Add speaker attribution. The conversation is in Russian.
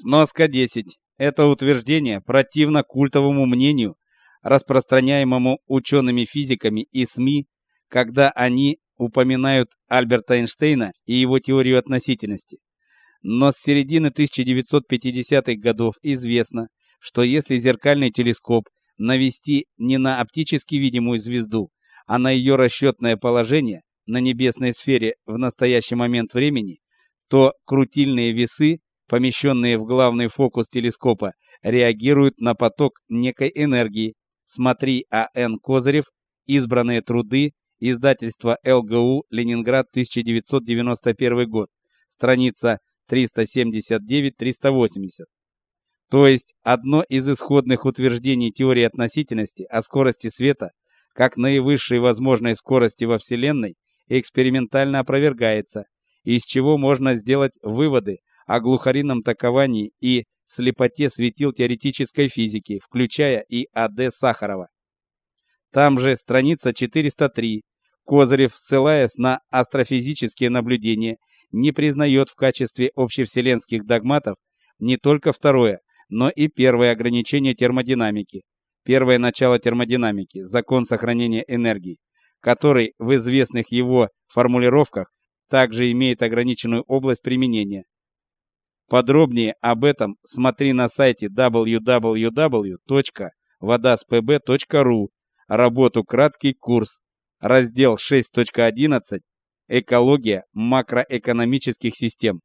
Speaker 1: Сноска 10. Это утверждение противно культовому мнению, распространяемому учеными-физиками и СМИ, когда они упоминают Альберта Эйнштейна и его теорию относительности. Но с середины 1950-х годов известно, что если зеркальный телескоп навести не на оптически видимую звезду, а на ее расчетное положение на небесной сфере в настоящий момент времени, то крутильные весы, помещенные в главный фокус телескопа, реагируют на поток некой энергии. Смотри А.Н. Козырев, избранные труды, издательство ЛГУ, Ленинград, 1991 год, страница 379-380. То есть одно из исходных утверждений теории относительности о скорости света как наивысшей возможной скорости во Вселенной экспериментально опровергается, из чего можно сделать выводы о глухаринном таковании и слепоте светил теоретической физики, включая и А.Д. Сахарова. Там же страница 403. Козырев, ссылаясь на астрофизические наблюдения, не признает в качестве общевселенских догматов не только второе, но и первое ограничение термодинамики. Первое начало термодинамики закон сохранения энергии, который в известных его формулировках также имеет ограниченную область применения. Подробнее об этом смотри на сайте www.vodaspb.ru. Работу краткий курс. Раздел 6.11 Экология макроэкономических систем.